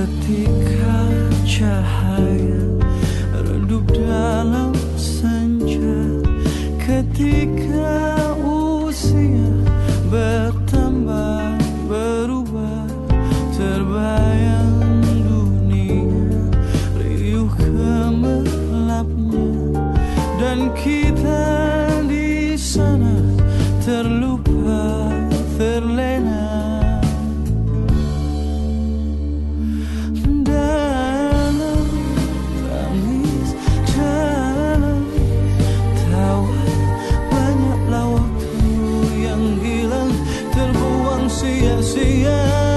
Ketika cahaya redup dalam senja Ketika usia bertambah berubah Terbayang dunia riuh kemelapnya Dan kita see it.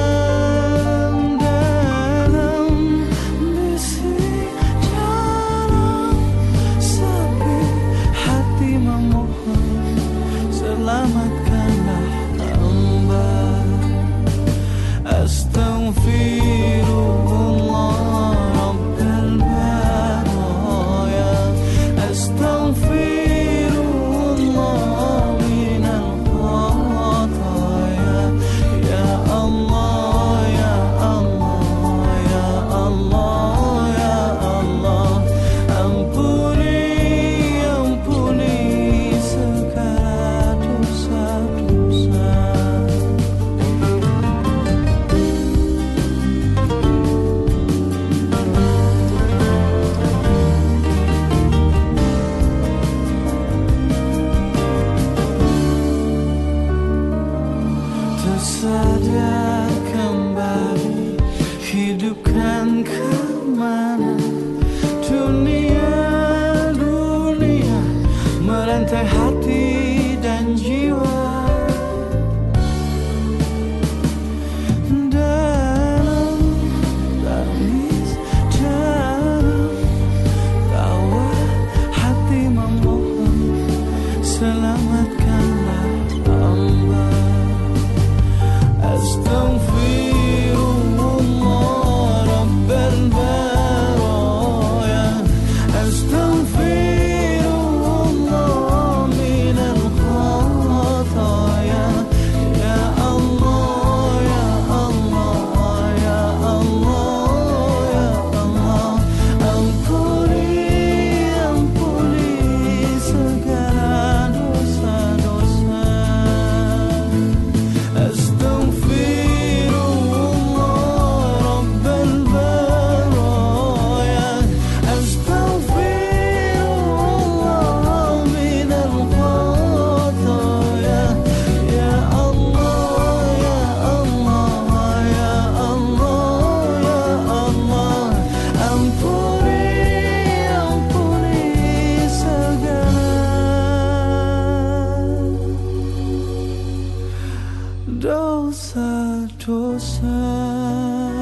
sadar kembali hidupkan ke mana 洒桌上。